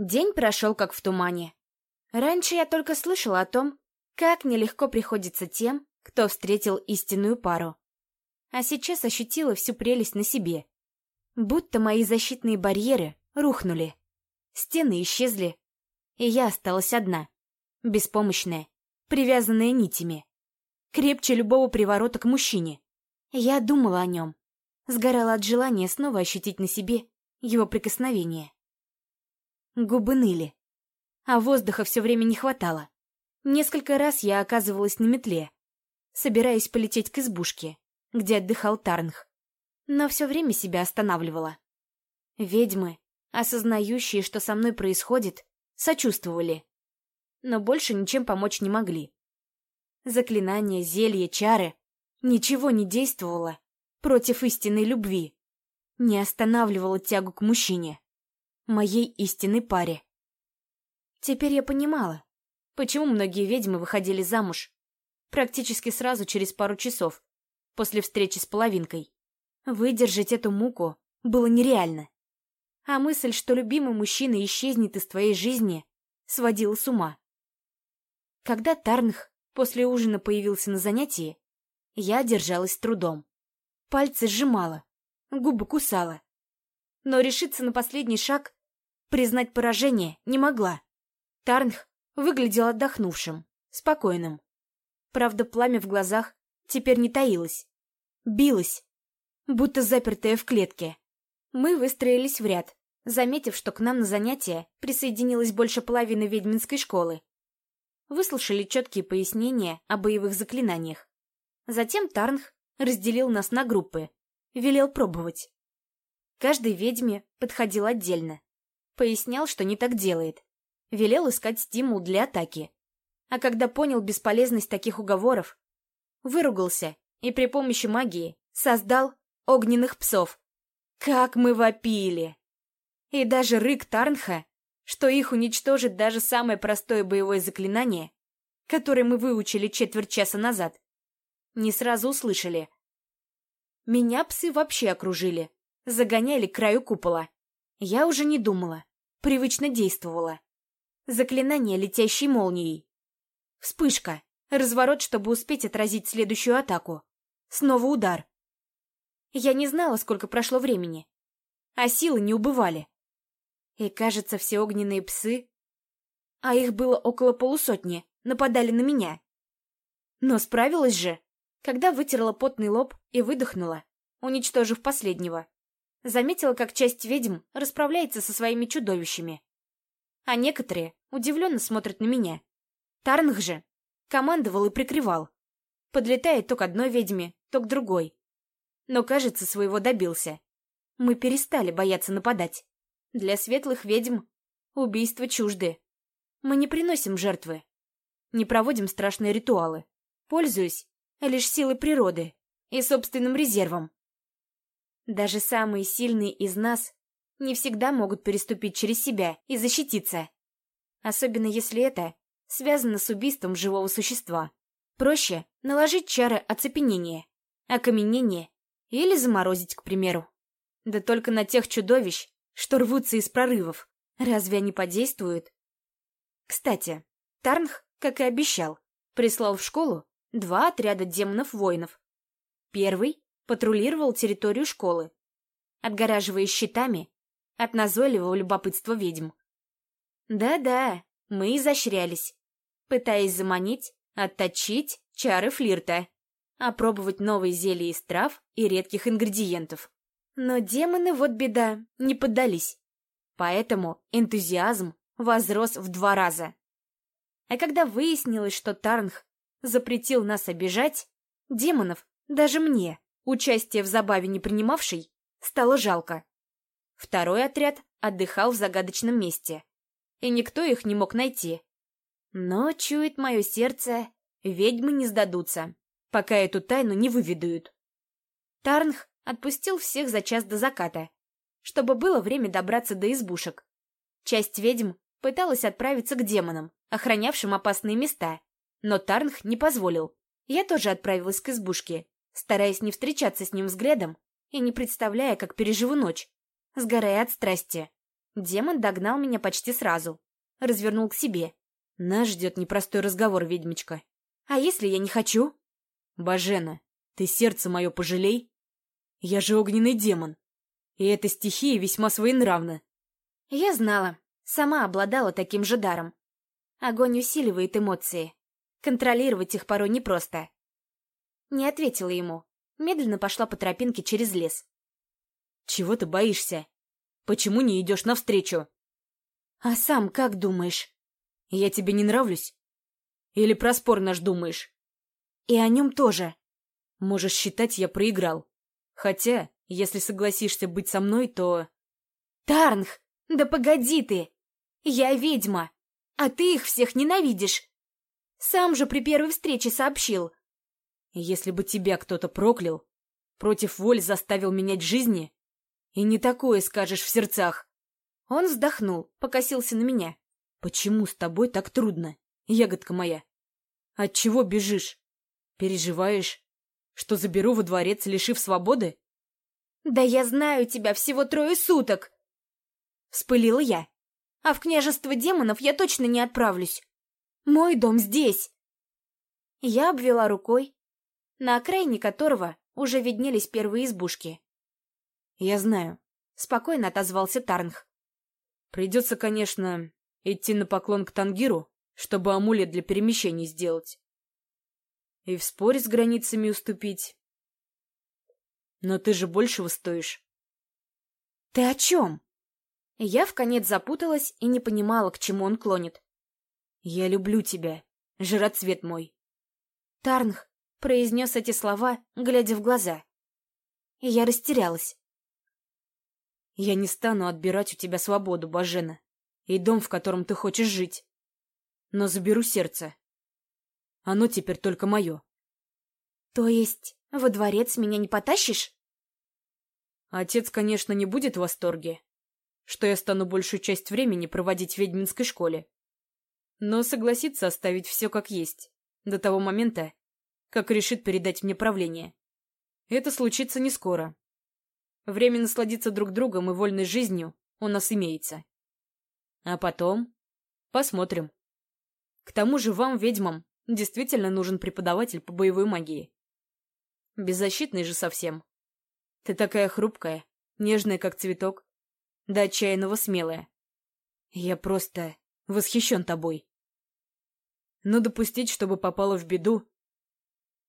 День прошел как в тумане. Раньше я только слышала о том, как нелегко приходится тем, кто встретил истинную пару. А сейчас ощутила всю прелесть на себе. Будто мои защитные барьеры рухнули. Стены исчезли, и я осталась одна, беспомощная, привязанная нитями. Крепче любого приворота к мужчине. Я думала о нем, сгорала от желания снова ощутить на себе его прикосновение. Губы ныли, а воздуха все время не хватало. Несколько раз я оказывалась на метле, собираясь полететь к избушке, где отдыхал Тарнх, но все время себя останавливала. Ведьмы, осознающие, что со мной происходит, сочувствовали, но больше ничем помочь не могли. Заклинания, зелья, чары — ничего не действовало против истинной любви, не останавливало тягу к мужчине, моей истинной паре. Теперь я понимала, почему многие ведьмы выходили замуж практически сразу через пару часов после встречи с половинкой. Выдержать эту муку было нереально. А мысль, что любимый мужчина исчезнет из твоей жизни, сводила с ума. Когда Тарнх после ужина появился на занятии, я держалась трудом. Пальцы сжимала, губы кусала. Но решиться на последний шаг, признать поражение, не могла. Тарнх выглядел отдохнувшим, спокойным. Правда, пламя в глазах теперь не таилось. Билось, будто запертое в клетке. Мы выстроились в ряд, заметив, что к нам на занятия присоединилось больше половины ведьминской школы. Выслушали четкие пояснения о боевых заклинаниях. Затем Тарнх разделил нас на группы, велел пробовать. Каждой ведьме подходил отдельно. Пояснял, что не так делает. Велел искать стимул для атаки. А когда понял бесполезность таких уговоров, выругался и при помощи магии создал огненных псов. Как мы вопили! И даже рык Тарнха, что их уничтожит даже самое простое боевое заклинание, которое мы выучили четверть часа назад, не сразу услышали. Меня псы вообще окружили, загоняли к краю купола. Я уже не думала, привычно действовала. Заклинание летящей молнией. Вспышка. Разворот, чтобы успеть отразить следующую атаку. Снова удар. Я не знала, сколько прошло времени. А силы не убывали. И, кажется, все огненные псы, а их было около полусотни, нападали на меня. Но справилась же, когда вытерла потный лоб и выдохнула, уничтожив последнего. Заметила, как часть ведьм расправляется со своими чудовищами. А некоторые удивленно смотрят на меня. Тарнх же командовал и прикрывал. Подлетает то к одной ведьме, то к другой. Но, кажется, своего добился. Мы перестали бояться нападать. Для светлых ведьм убийства чужды. Мы не приносим жертвы. Не проводим страшные ритуалы. Пользуюсь лишь силой природы и собственным резервом. Даже самые сильные из нас не всегда могут переступить через себя и защититься. Особенно если это связано с убийством живого существа. Проще наложить чары оцепенения, окаменения или заморозить, к примеру. Да только на тех чудовищ, что рвутся из прорывов, разве они подействуют? Кстати, Тарнх, как и обещал, прислал в школу два отряда демонов-воинов. Первый патрулировал территорию школы, отгораживая щитами от назойливого любопытства ведьм. Да-да, мы изощрялись пытаясь заманить, отточить чары флирта, опробовать новые зелья из трав и редких ингредиентов. Но демоны, вот беда, не поддались. Поэтому энтузиазм возрос в два раза. А когда выяснилось, что Тарнх запретил нас обижать, демонов, даже мне, участие в забаве не принимавший, стало жалко. Второй отряд отдыхал в загадочном месте, и никто их не мог найти. Но, чует мое сердце, ведьмы не сдадутся, пока эту тайну не выведают. Тарнх отпустил всех за час до заката, чтобы было время добраться до избушек. Часть ведьм пыталась отправиться к демонам, охранявшим опасные места, но Тарнх не позволил. Я тоже отправилась к избушке, стараясь не встречаться с ним взглядом и не представляя, как переживу ночь, сгорая от страсти. Демон догнал меня почти сразу. Развернул к себе. Нас ждет непростой разговор, ведьмочка. А если я не хочу? Бажена, ты сердце мое пожалей. Я же огненный демон. И эта стихия весьма своенравна. Я знала. Сама обладала таким же даром. Огонь усиливает эмоции. Контролировать их порой непросто. Не ответила ему. Медленно пошла по тропинке через лес. «Чего ты боишься? Почему не идешь навстречу?» «А сам как думаешь?» «Я тебе не нравлюсь? Или про спор наш думаешь?» «И о нем тоже». «Можешь считать, я проиграл. Хотя, если согласишься быть со мной, то...» «Тарнх, да погоди ты! Я ведьма, а ты их всех ненавидишь. Сам же при первой встрече сообщил. Если бы тебя кто-то проклял, против воли заставил менять жизни, и не такое скажешь в сердцах. Он вздохнул, покосился на меня. Почему с тобой так трудно, ягодка моя? От чего бежишь? Переживаешь, что заберу во дворец, лишив свободы? Да я знаю тебя всего трое суток! Вспылила я. А в княжество демонов я точно не отправлюсь. Мой дом здесь!» Я обвела рукой, на окраине которого уже виднелись первые избушки. «Я знаю», — спокойно отозвался Тарнх. «Придется, конечно, идти на поклон к Тангиру, чтобы амулет для перемещений сделать. И в споре с границами уступить. Но ты же большего стоишь». «Ты о чем?» Я в конец запуталась и не понимала, к чему он клонит. «Я люблю тебя, жироцвет мой». Тарнх произнес эти слова, глядя в глаза. И я растерялась. «Я не стану отбирать у тебя свободу, Бажена, и дом, в котором ты хочешь жить. Но заберу сердце. Оно теперь только мое». «То есть во дворец меня не потащишь?» Отец, конечно, не будет в восторге, что я стану большую часть времени проводить в ведьминской школе но согласится оставить все как есть, до того момента, как решит передать мне правление. Это случится не скоро. Время насладиться друг другом и вольной жизнью у нас имеется. А потом посмотрим. К тому же вам, ведьмам, действительно нужен преподаватель по боевой магии. Беззащитный же совсем. Ты такая хрупкая, нежная, как цветок, да отчаянного смелая. Я просто восхищен тобой но допустить, чтобы попала в беду...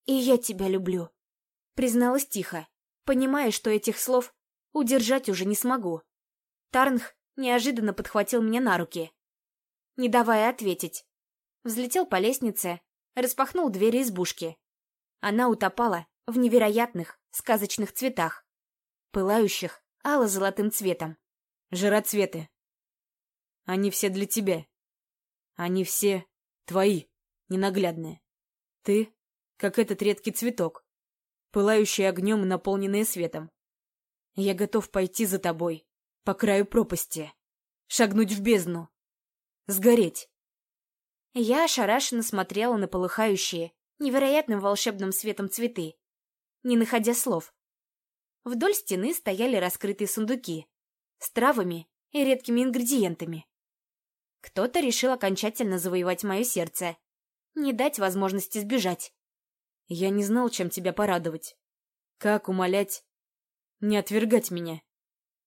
«И я тебя люблю», — призналась тихо, понимая, что этих слов удержать уже не смогу. Тарнх неожиданно подхватил меня на руки, не давая ответить. Взлетел по лестнице, распахнул двери избушки. Она утопала в невероятных сказочных цветах, пылающих ало-золотым цветом. Жироцветы. Они все для тебя. Они все Твои, ненаглядные. Ты, как этот редкий цветок, пылающий огнем и наполненный светом. Я готов пойти за тобой, по краю пропасти, шагнуть в бездну, сгореть. Я ошарашенно смотрела на полыхающие, невероятным волшебным светом цветы, не находя слов. Вдоль стены стояли раскрытые сундуки с травами и редкими ингредиентами. Кто-то решил окончательно завоевать мое сердце. Не дать возможности сбежать. Я не знал, чем тебя порадовать. Как умолять? Не отвергать меня.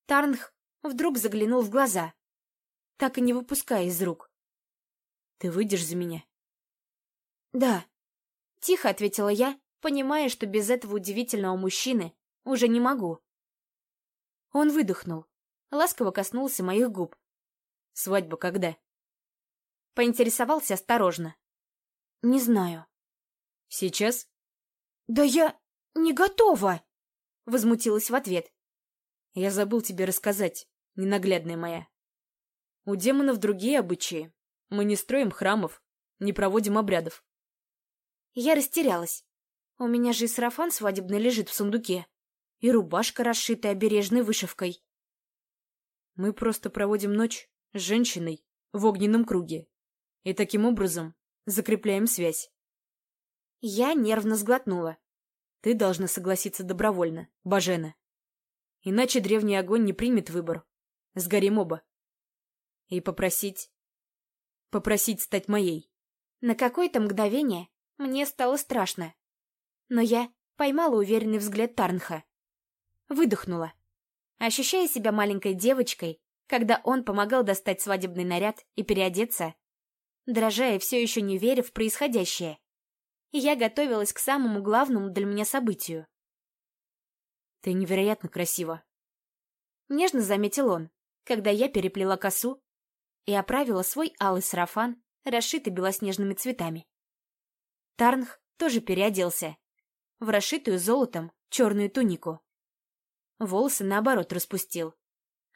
Тарнх вдруг заглянул в глаза, так и не выпуская из рук. Ты выйдешь за меня? Да. Тихо ответила я, понимая, что без этого удивительного мужчины уже не могу. Он выдохнул, ласково коснулся моих губ. Свадьба когда? Поинтересовался осторожно. Не знаю. Сейчас? Да я не готова! Возмутилась в ответ. Я забыл тебе рассказать, ненаглядная моя. У демонов другие обычаи. Мы не строим храмов, не проводим обрядов. Я растерялась. У меня же и сарафан свадебный лежит в сундуке. И рубашка, расшитая обережной вышивкой. Мы просто проводим ночь с женщиной в огненном круге. И таким образом закрепляем связь. Я нервно сглотнула. Ты должна согласиться добровольно, Бажена. Иначе древний огонь не примет выбор. Сгорим оба. И попросить... Попросить стать моей. На какое-то мгновение мне стало страшно. Но я поймала уверенный взгляд Тарнха. Выдохнула, ощущая себя маленькой девочкой, когда он помогал достать свадебный наряд и переодеться, дрожа и все еще не веря в происходящее. Я готовилась к самому главному для меня событию. «Ты невероятно красива», — нежно заметил он, когда я переплела косу и оправила свой алый сарафан, расшитый белоснежными цветами. Тарнх тоже переоделся в расшитую золотом черную тунику. Волосы, наоборот, распустил,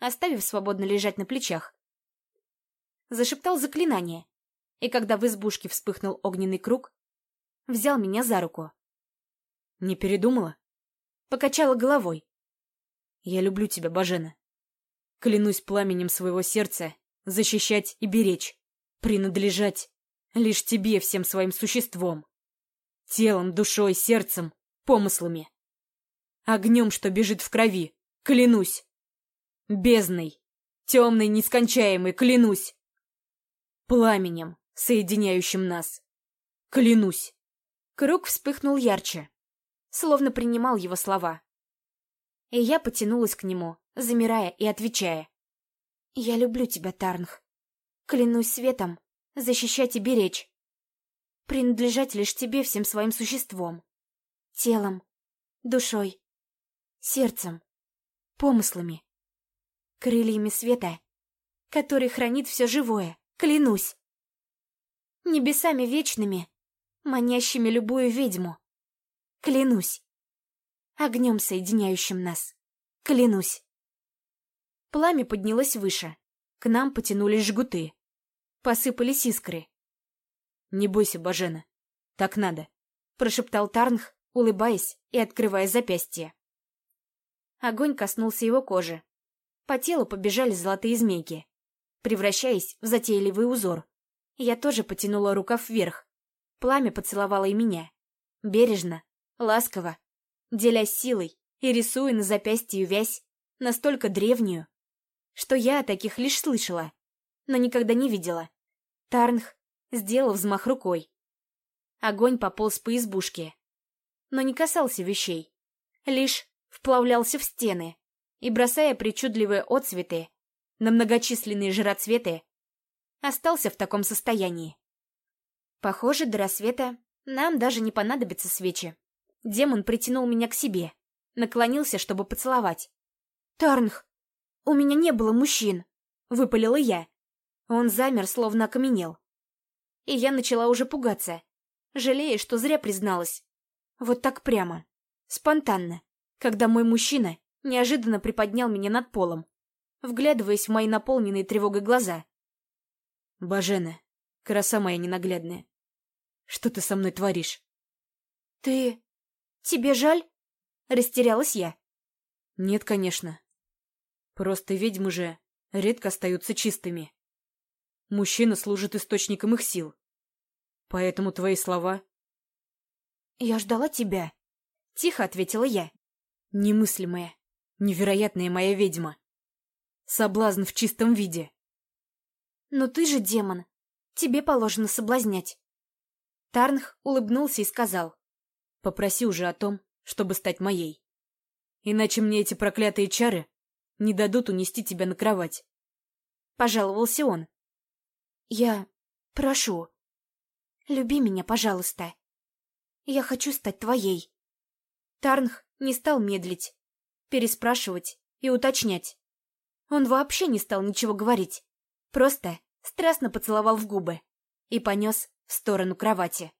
оставив свободно лежать на плечах. Зашептал заклинание, и когда в избушке вспыхнул огненный круг, взял меня за руку. «Не передумала?» Покачала головой. «Я люблю тебя, Бажена. Клянусь пламенем своего сердца защищать и беречь, принадлежать лишь тебе всем своим существом, телом, душой, сердцем, помыслами. Огнем, что бежит в крови, клянусь. Бездной, темной, нескончаемой, клянусь. Пламенем, соединяющим нас. Клянусь. Круг вспыхнул ярче, словно принимал его слова. И я потянулась к нему, замирая и отвечая. «Я люблю тебя, Тарнх. Клянусь светом, защищать и беречь. Принадлежать лишь тебе всем своим существом. Телом, душой, сердцем, помыслами, крыльями света, который хранит все живое, клянусь. Небесами вечными, манящими любую ведьму. Клянусь. Огнем, соединяющим нас. Клянусь. Пламя поднялось выше. К нам потянулись жгуты. Посыпались искры. «Не бойся, Бажена. Так надо», — прошептал Тарнх, улыбаясь и открывая запястье. Огонь коснулся его кожи. По телу побежали золотые змейки, превращаясь в затейливый узор. Я тоже потянула рукав вверх. Пламя поцеловало и меня. Бережно, ласково, делясь силой и рисуя на запястье вязь, настолько древнюю, что я о таких лишь слышала, но никогда не видела. Тарнх сделал взмах рукой. Огонь пополз по избушке, но не касался вещей, лишь вплавлялся в стены и, бросая причудливые отцветы на многочисленные жироцветы, остался в таком состоянии. Похоже, до рассвета нам даже не понадобятся свечи. Демон притянул меня к себе, наклонился, чтобы поцеловать. «Тарнх, у меня не было мужчин!» — выпалила я. Он замер, словно окаменел. И я начала уже пугаться, жалея, что зря призналась. Вот так прямо, спонтанно, когда мой мужчина неожиданно приподнял меня над полом, вглядываясь в мои наполненные тревогой глаза. «Бажена, краса моя ненаглядная, что ты со мной творишь?» «Ты... тебе жаль?» — растерялась я. «Нет, конечно. Просто ведьмы же редко остаются чистыми. Мужчина служит источником их сил. Поэтому твои слова... «Я ждала тебя», — тихо ответила я. «Немыслимая, невероятная моя ведьма. Соблазн в чистом виде». «Но ты же демон. Тебе положено соблазнять». Тарнх улыбнулся и сказал. «Попроси уже о том, чтобы стать моей. Иначе мне эти проклятые чары не дадут унести тебя на кровать». Пожаловался он. Я прошу, люби меня, пожалуйста. Я хочу стать твоей. Тарнх не стал медлить, переспрашивать и уточнять. Он вообще не стал ничего говорить, просто страстно поцеловал в губы и понес в сторону кровати.